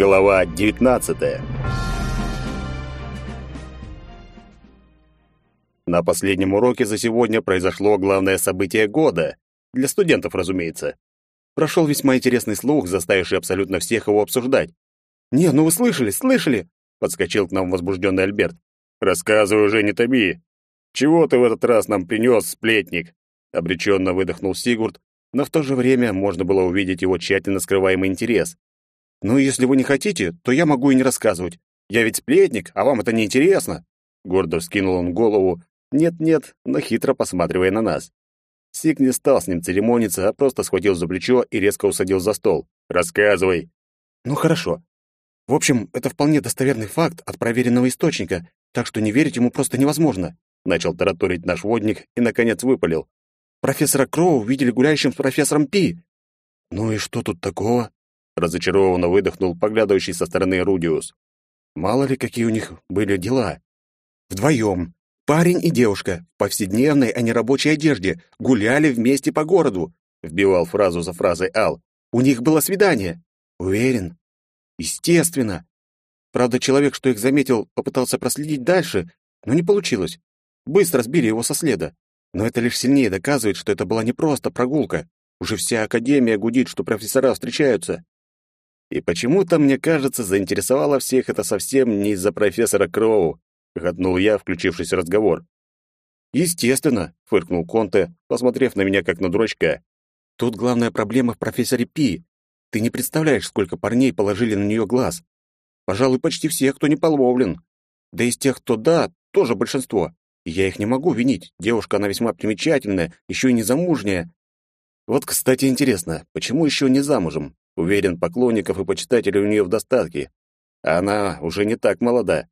Глава 19. На последнем уроке за сегодня произошло главное событие года. Для студентов, разумеется. Прошел весьма интересный слух, заставивший абсолютно всех его обсуждать. «Не, ну вы слышали, слышали?» — подскочил к нам возбужденный Альберт. «Рассказывай уже, не тоби. Чего ты в этот раз нам принес, сплетник?» Обреченно выдохнул Сигурд, но в то же время можно было увидеть его тщательно скрываемый интерес. «Ну, если вы не хотите, то я могу и не рассказывать. Я ведь сплетник, а вам это не интересно. Гордо вскинул он голову, нет-нет, но хитро посматривая на нас. Сик не стал с ним церемониться, а просто схватил за плечо и резко усадил за стол. «Рассказывай!» «Ну, хорошо. В общем, это вполне достоверный факт от проверенного источника, так что не верить ему просто невозможно», — начал тараторить наш водник и, наконец, выпалил. «Профессора Кроу видели гуляющим с профессором Пи». «Ну и что тут такого?» Разочарованно выдохнул поглядывающий со стороны Рудиус. Мало ли, какие у них были дела. Вдвоем, парень и девушка, в повседневной, а не рабочей одежде, гуляли вместе по городу, вбивал фразу за фразой Ал. У них было свидание. Уверен? Естественно. Правда, человек, что их заметил, попытался проследить дальше, но не получилось. Быстро сбили его со следа. Но это лишь сильнее доказывает, что это была не просто прогулка. Уже вся академия гудит, что профессора встречаются. И почему-то, мне кажется, заинтересовало всех это совсем не из-за профессора Кроу, хохотнул я, включившись в разговор. Естественно, фыркнул Конте, посмотрев на меня как на дурачка. Тут главная проблема в профессоре Пи. Ты не представляешь, сколько парней положили на нее глаз. Пожалуй, почти все, кто не половлен. Да из тех, кто да, тоже большинство. И я их не могу винить. Девушка она весьма примечательная, еще и незамужняя. Вот, кстати, интересно, почему еще не замужем? Уверен, поклонников и почитателей у нее в достатке. А она уже не так молода.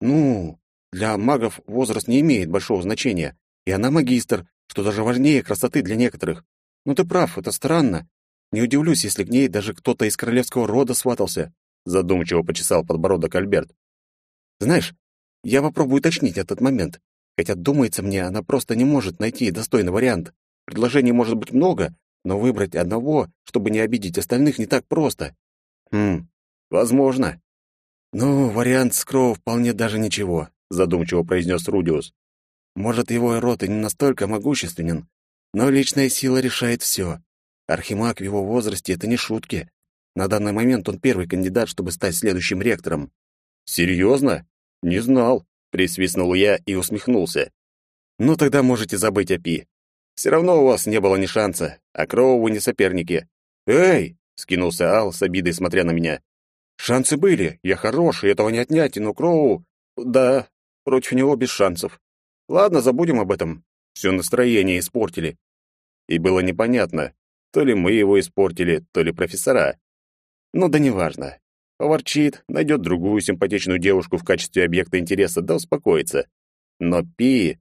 Ну, для магов возраст не имеет большого значения. И она магистр, что даже важнее красоты для некоторых. Ну ты прав, это странно. Не удивлюсь, если к ней даже кто-то из королевского рода сватался. Задумчиво почесал подбородок Альберт. Знаешь, я попробую уточнить этот момент. Хотя, думается мне, она просто не может найти достойный вариант. Предложений может быть много, но выбрать одного, чтобы не обидеть остальных, не так просто. Хм, возможно. Ну, вариант с Кроу вполне даже ничего, задумчиво произнес Рудиус. Может, его род и не настолько могущественен, но личная сила решает все. Архимаг в его возрасте — это не шутки. На данный момент он первый кандидат, чтобы стать следующим ректором. «Серьезно? Не знал», — присвистнул я и усмехнулся. «Ну, тогда можете забыть о Пи. Все равно у вас не было ни шанса, а Кроу вы не соперники. Эй, скинулся Ал с обидой, смотря на меня. Шансы были, я хороший, этого не отнять, но Кроу... Да, против него без шансов. Ладно, забудем об этом. Все настроение испортили. И было непонятно, то ли мы его испортили, то ли профессора. Ну да неважно. Поворчит, найдет другую симпатичную девушку в качестве объекта интереса, да успокоится. Но Пи...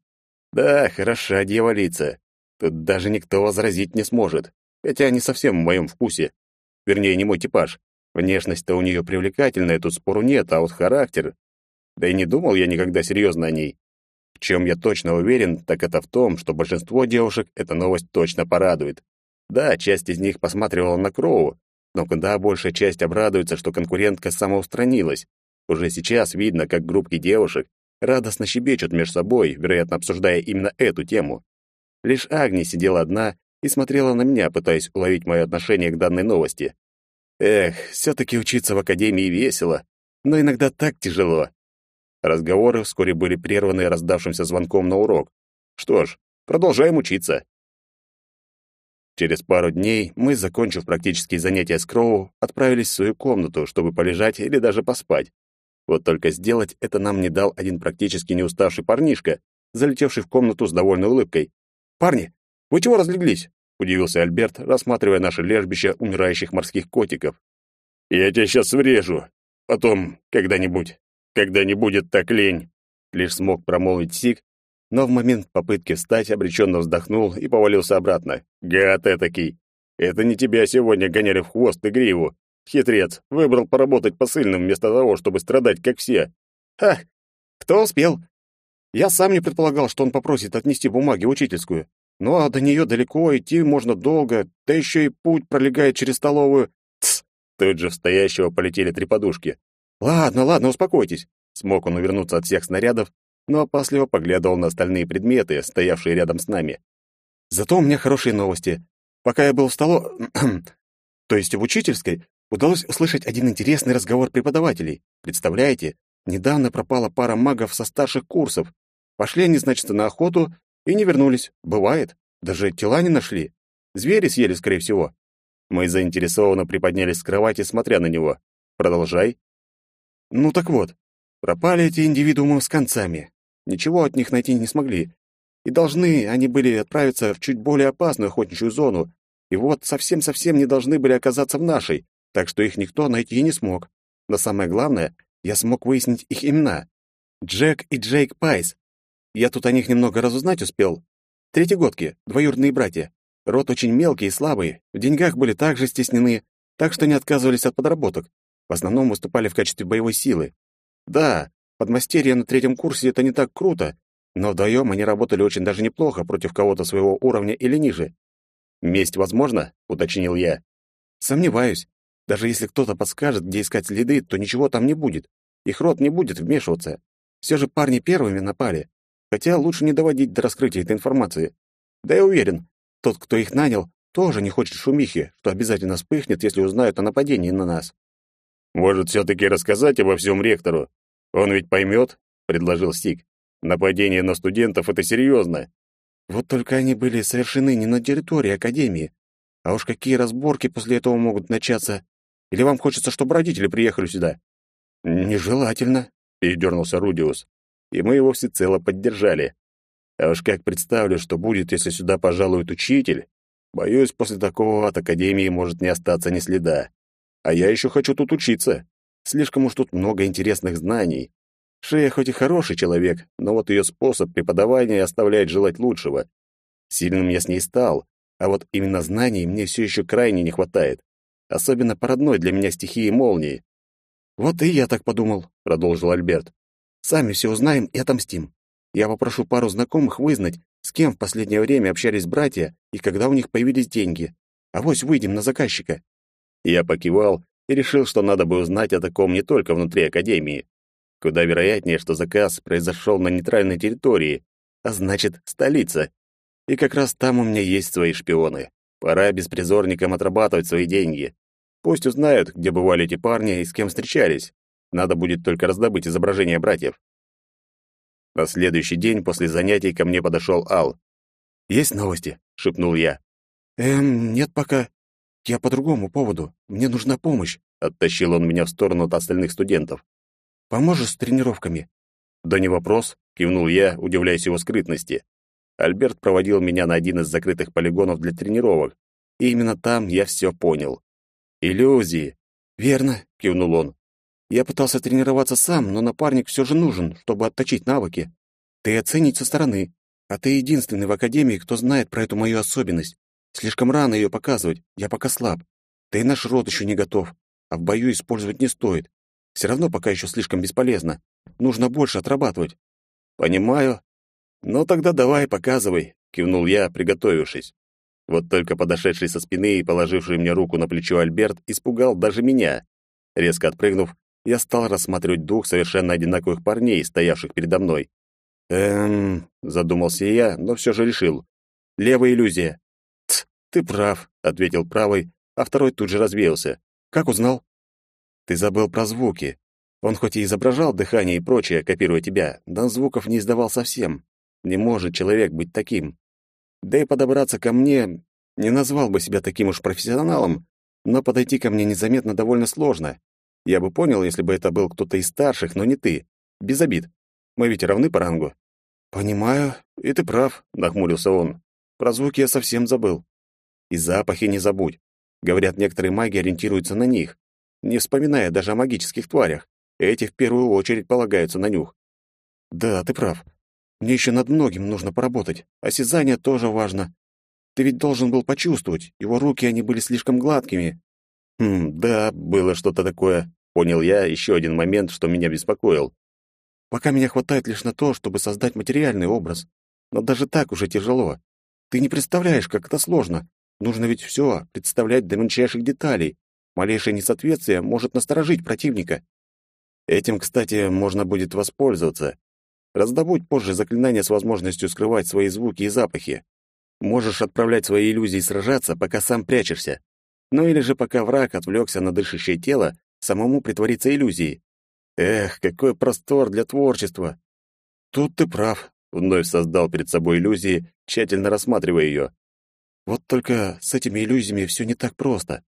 Да, хороша дьяволица. Тут даже никто возразить не сможет, хотя не совсем в моем вкусе. Вернее, не мой типаж. Внешность-то у нее привлекательная, тут спору нет, а вот характер... Да и не думал я никогда серьезно о ней. В чем я точно уверен, так это в том, что большинство девушек эта новость точно порадует. Да, часть из них посматривала на Кроу, но куда большая часть обрадуется, что конкурентка самоустранилась. Уже сейчас видно, как группки девушек радостно щебечут между собой, вероятно, обсуждая именно эту тему. Лишь Агни сидела одна и смотрела на меня, пытаясь уловить мое отношение к данной новости. Эх, все-таки учиться в академии весело, но иногда так тяжело. Разговоры вскоре были прерваны раздавшимся звонком на урок. Что ж, продолжаем учиться. Через пару дней мы, закончив практические занятия с Кроу, отправились в свою комнату, чтобы полежать или даже поспать. Вот только сделать это нам не дал один практически не уставший парнишка, залетевший в комнату с довольной улыбкой. «Парни, вы чего разлеглись?» — удивился Альберт, рассматривая наше лежбище умирающих морских котиков. «Я тебя сейчас врежу. Потом, когда-нибудь. Когда не будет так лень!» Лишь смог промолвить Сик, но в момент попытки встать обреченно вздохнул и повалился обратно. «Гад этакий! Это не тебя сегодня гоняли в хвост и гриву. Хитрец, выбрал поработать посыльным вместо того, чтобы страдать, как все. Ха! Кто успел? Я сам не предполагал, что он попросит отнести бумаги учительскую. Ну а до нее далеко, идти можно долго, да еще и путь пролегает через столовую. Тсс, Тут же в стоящего полетели три подушки. «Ладно, ладно, успокойтесь». Смог он увернуться от всех снарядов, но опасливо поглядывал на остальные предметы, стоявшие рядом с нами. «Зато у меня хорошие новости. Пока я был в столо... то есть в учительской, удалось услышать один интересный разговор преподавателей. Представляете, недавно пропала пара магов со старших курсов. Пошли они, значит, на охоту и не вернулись. Бывает. Даже тела не нашли. Звери съели, скорее всего. Мы заинтересованно приподнялись с кровати, смотря на него. Продолжай. Ну так вот, пропали эти индивидуумы с концами. Ничего от них найти не смогли. И должны они были отправиться в чуть более опасную охотничью зону. И вот совсем-совсем не должны были оказаться в нашей, так что их никто найти не смог. Но самое главное, я смог выяснить их имена. Джек и Джейк Пайс. Я тут о них немного разузнать успел. Третьегодки, двоюродные братья. Род очень мелкий и слабый, в деньгах были также стеснены, так что не отказывались от подработок. В основном выступали в качестве боевой силы. Да, подмастерье на третьем курсе — это не так круто, но вдвоем они работали очень даже неплохо против кого-то своего уровня или ниже. «Месть возможно?» — уточнил я. «Сомневаюсь. Даже если кто-то подскажет, где искать следы, то ничего там не будет. Их род не будет вмешиваться. Все же парни первыми напали. Хотя лучше не доводить до раскрытия этой информации. Да я уверен, тот, кто их нанял, тоже не хочет шумихи, что обязательно вспыхнет, если узнают о нападении на нас. Может, все-таки рассказать обо всем ректору? Он ведь поймет, — предложил Стик. Нападение на студентов — это серьезно. Вот только они были совершены не на территории Академии. А уж какие разборки после этого могут начаться? Или вам хочется, чтобы родители приехали сюда? Нежелательно, — передернулся Рудиус. И мы его всецело поддержали. А уж как представлю, что будет, если сюда пожалует учитель, боюсь, после такого от Академии может не остаться ни следа. А я еще хочу тут учиться. Слишком уж тут много интересных знаний. Шея хоть и хороший человек, но вот ее способ преподавания оставляет желать лучшего. Сильным я с ней стал, а вот именно знаний мне все еще крайне не хватает. Особенно по родной для меня стихии молнии. «Вот и я так подумал», — продолжил Альберт. «Сами все узнаем и отомстим. Я попрошу пару знакомых вызнать, с кем в последнее время общались братья и когда у них появились деньги. А вось выйдем на заказчика». Я покивал и решил, что надо бы узнать о таком не только внутри Академии. Куда вероятнее, что заказ произошел на нейтральной территории, а значит, столица. И как раз там у меня есть свои шпионы. Пора беспризорникам отрабатывать свои деньги. Пусть узнают, где бывали эти парни и с кем встречались. Надо будет только раздобыть изображения братьев. На следующий день после занятий ко мне подошел Ал. «Есть новости?» — шепнул я. «Эм, нет пока. Я по другому поводу. Мне нужна помощь», — оттащил он меня в сторону от остальных студентов. «Поможешь с тренировками?» «Да не вопрос», — кивнул я, удивляясь его скрытности. Альберт проводил меня на один из закрытых полигонов для тренировок, и именно там я все понял. «Иллюзии». «Верно», — кивнул он. Я пытался тренироваться сам, но напарник все же нужен, чтобы отточить навыки. Ты оценить со стороны, а ты единственный в академии, кто знает про эту мою особенность. Слишком рано ее показывать, я пока слаб. Да и наш род еще не готов, а в бою использовать не стоит. Все равно пока еще слишком бесполезно. Нужно больше отрабатывать. Понимаю. Ну тогда давай, показывай, кивнул я, приготовившись. Вот только подошедший со спины и положивший мне руку на плечо Альберт испугал даже меня. Резко отпрыгнув, я стал рассматривать двух совершенно одинаковых парней, стоявших передо мной. «Эм...» — задумался я, но все же решил. «Левая иллюзия». «Тсс, ты прав», — ответил правый, а второй тут же развеялся. «Как узнал?» «Ты забыл про звуки. Он хоть и изображал дыхание и прочее, копируя тебя, но звуков не издавал совсем. Не может человек быть таким. Да и подобраться ко мне не назвал бы себя таким уж профессионалом, но подойти ко мне незаметно довольно сложно. Я бы понял, если бы это был кто-то из старших, но не ты. Без обид. Мы ведь равны по рангу. Понимаю, и ты прав, нахмурился он. Про звуки я совсем забыл. И запахи не забудь. Говорят, некоторые маги ориентируются на них, не вспоминая даже о магических тварях. Эти в первую очередь полагаются на нюх. Да, ты прав. Мне еще над многим нужно поработать. Осязание тоже важно. Ты ведь должен был почувствовать. Его руки, они были слишком гладкими. Хм, да, было что-то такое. Понял я еще один момент, что меня беспокоил. Пока меня хватает лишь на то, чтобы создать материальный образ. Но даже так уже тяжело. Ты не представляешь, как это сложно. Нужно ведь все представлять до мельчайших деталей. Малейшее несоответствие может насторожить противника. Этим, кстати, можно будет воспользоваться. Раздобудь позже заклинание с возможностью скрывать свои звуки и запахи. Можешь отправлять свои иллюзии сражаться, пока сам прячешься. Ну или же пока враг отвлекся на дышащее тело, самому притвориться иллюзией. Эх, какой простор для творчества. Тут ты прав, вновь создал перед собой иллюзии, тщательно рассматривая ее. Вот только с этими иллюзиями все не так просто.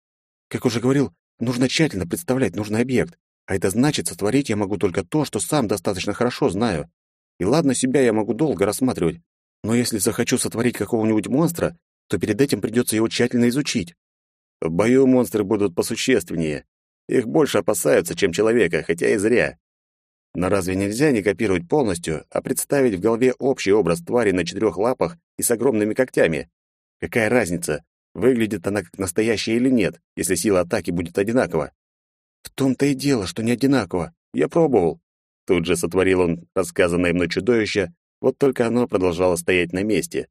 Как уже говорил, нужно тщательно представлять нужный объект, а это значит, сотворить я могу только то, что сам достаточно хорошо знаю. И ладно, себя я могу долго рассматривать, но если захочу сотворить какого-нибудь монстра, то перед этим придется его тщательно изучить. В бою монстры будут посущественнее. Их больше опасаются, чем человека, хотя и зря. Но разве нельзя не копировать полностью, а представить в голове общий образ твари на четырех лапах и с огромными когтями? Какая разница, выглядит она как настоящая или нет, если сила атаки будет одинакова? В том-то и дело, что не одинаково. Я пробовал. Тут же сотворил он рассказанное мной чудовище, вот только оно продолжало стоять на месте.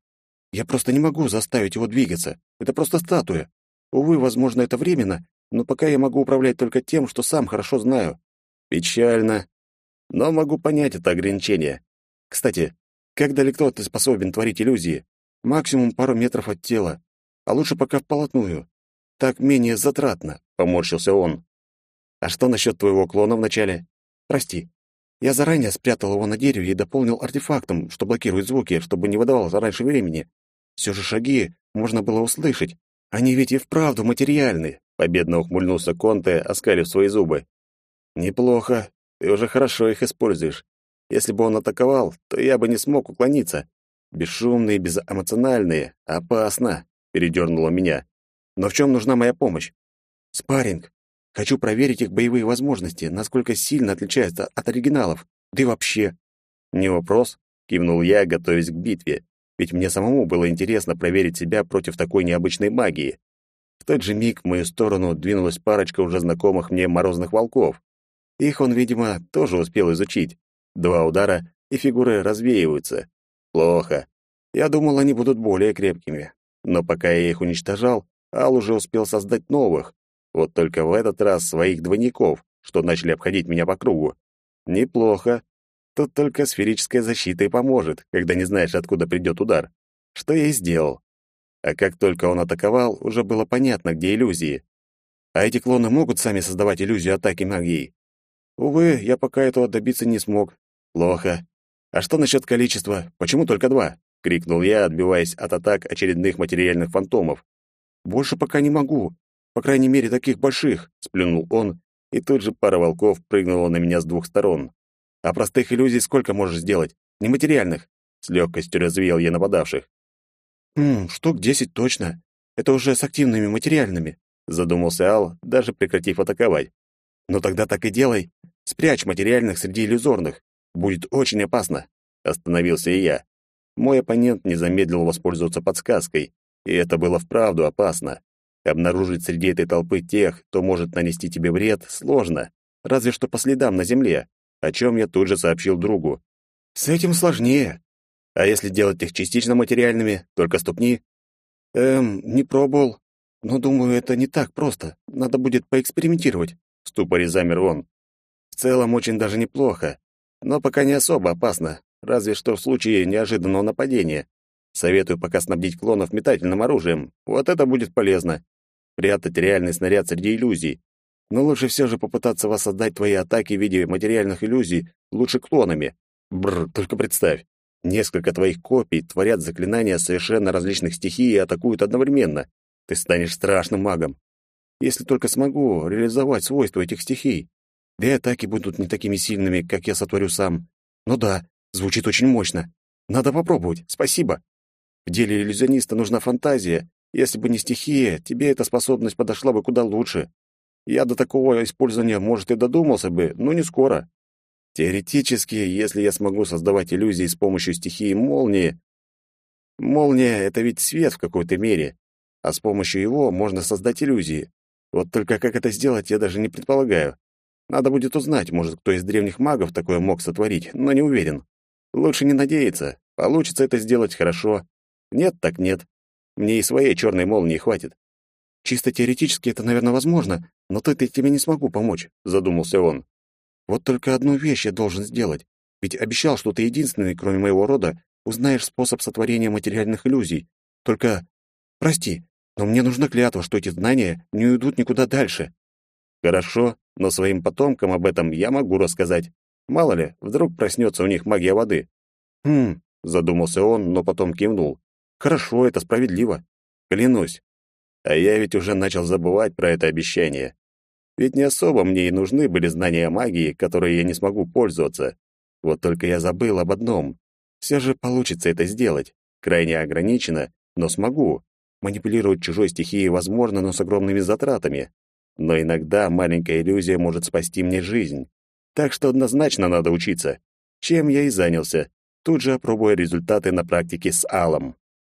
Я просто не могу заставить его двигаться. Это просто статуя. Увы, возможно, это временно, но пока я могу управлять только тем, что сам хорошо знаю. Печально. Но могу понять это ограничение. Кстати, как далеко ты способен творить иллюзии? Максимум пару метров от тела. А лучше пока вполотную. Так менее затратно, — поморщился он. А что насчет твоего клона вначале? Прости. Я заранее спрятал его на дереве и дополнил артефактом, что блокирует звуки, чтобы не выдавал раньше времени. Все же шаги можно было услышать, они ведь и вправду материальны, победно ухмыльнулся Конте, оскалив свои зубы. Неплохо. Ты уже хорошо их используешь. Если бы он атаковал, то я бы не смог уклониться. Бесшумные, безэмоциональные, опасно, передернуло меня. Но в чем нужна моя помощь? Спарринг. Хочу проверить их боевые возможности, насколько сильно отличаются от оригиналов. Да и вообще. Не вопрос, кивнул я, готовясь к битве ведь мне самому было интересно проверить себя против такой необычной магии. В тот же миг в мою сторону двинулась парочка уже знакомых мне морозных волков. Их он, видимо, тоже успел изучить. Два удара, и фигуры развеиваются. Плохо. Я думал, они будут более крепкими. Но пока я их уничтожал, Ал уже успел создать новых. Вот только в этот раз своих двойников, что начали обходить меня по кругу. Неплохо. Тут только сферическая защита и поможет, когда не знаешь, откуда придет удар. Что я и сделал. А как только он атаковал, уже было понятно, где иллюзии. А эти клоны могут сами создавать иллюзию атаки магией. Увы, я пока этого добиться не смог. Плохо. А что насчет количества? Почему только два? крикнул я, отбиваясь от атак очередных материальных фантомов. Больше пока не могу. По крайней мере, таких больших, сплюнул он, и тут же пара волков прыгнула на меня с двух сторон. А простых иллюзий сколько можешь сделать? Нематериальных. С легкостью развеял я нападавших. Хм, штук десять точно. Это уже с активными материальными, задумался Ал, даже прекратив атаковать. Но тогда так и делай. Спрячь материальных среди иллюзорных. Будет очень опасно. Остановился и я. Мой оппонент не замедлил воспользоваться подсказкой, и это было вправду опасно. Обнаружить среди этой толпы тех, кто может нанести тебе вред, сложно, разве что по следам на земле о чем я тут же сообщил другу. «С этим сложнее. А если делать их частично материальными, только ступни?» «Эм, не пробовал. Но, думаю, это не так просто. Надо будет поэкспериментировать», — в ступоре замер он. «В целом, очень даже неплохо. Но пока не особо опасно, разве что в случае неожиданного нападения. Советую пока снабдить клонов метательным оружием. Вот это будет полезно. Прятать реальный снаряд среди иллюзий. Но лучше все же попытаться воссоздать твои атаки в виде материальных иллюзий, лучше клонами. Бррр, только представь. Несколько твоих копий творят заклинания совершенно различных стихий и атакуют одновременно. Ты станешь страшным магом. Если только смогу реализовать свойства этих стихий. Да и атаки будут не такими сильными, как я сотворю сам. Ну да, звучит очень мощно. Надо попробовать. Спасибо. В деле иллюзиониста нужна фантазия. Если бы не стихия, тебе эта способность подошла бы куда лучше. Я до такого использования, может, и додумался бы, но не скоро. Теоретически, если я смогу создавать иллюзии с помощью стихии молнии... Молния — это ведь свет в какой-то мере, а с помощью его можно создать иллюзии. Вот только как это сделать, я даже не предполагаю. Надо будет узнать, может, кто из древних магов такое мог сотворить, но не уверен. Лучше не надеяться. Получится это сделать хорошо. Нет, так нет. Мне и своей черной молнии хватит. Чисто теоретически это, наверное, возможно, но тут я тебе не смогу помочь», — задумался он. «Вот только одну вещь я должен сделать, ведь обещал, что ты единственный, кроме моего рода, узнаешь способ сотворения материальных иллюзий. Только, прости, но мне нужна клятва, что эти знания не уйдут никуда дальше». «Хорошо, но своим потомкам об этом я могу рассказать. Мало ли, вдруг проснется у них магия воды». «Хм», — задумался он, но потом кивнул. «Хорошо, это справедливо. Клянусь. А я ведь уже начал забывать про это обещание. Ведь не особо мне и нужны были знания магии, которые я не смогу пользоваться. Вот только я забыл об одном. Все же получится это сделать. Крайне ограничено, но смогу. Манипулировать чужой стихией возможно, но с огромными затратами. Но иногда маленькая иллюзия может спасти мне жизнь. Так что однозначно надо учиться. Чем я и занялся, тут же опробуя результаты на практике с Алом.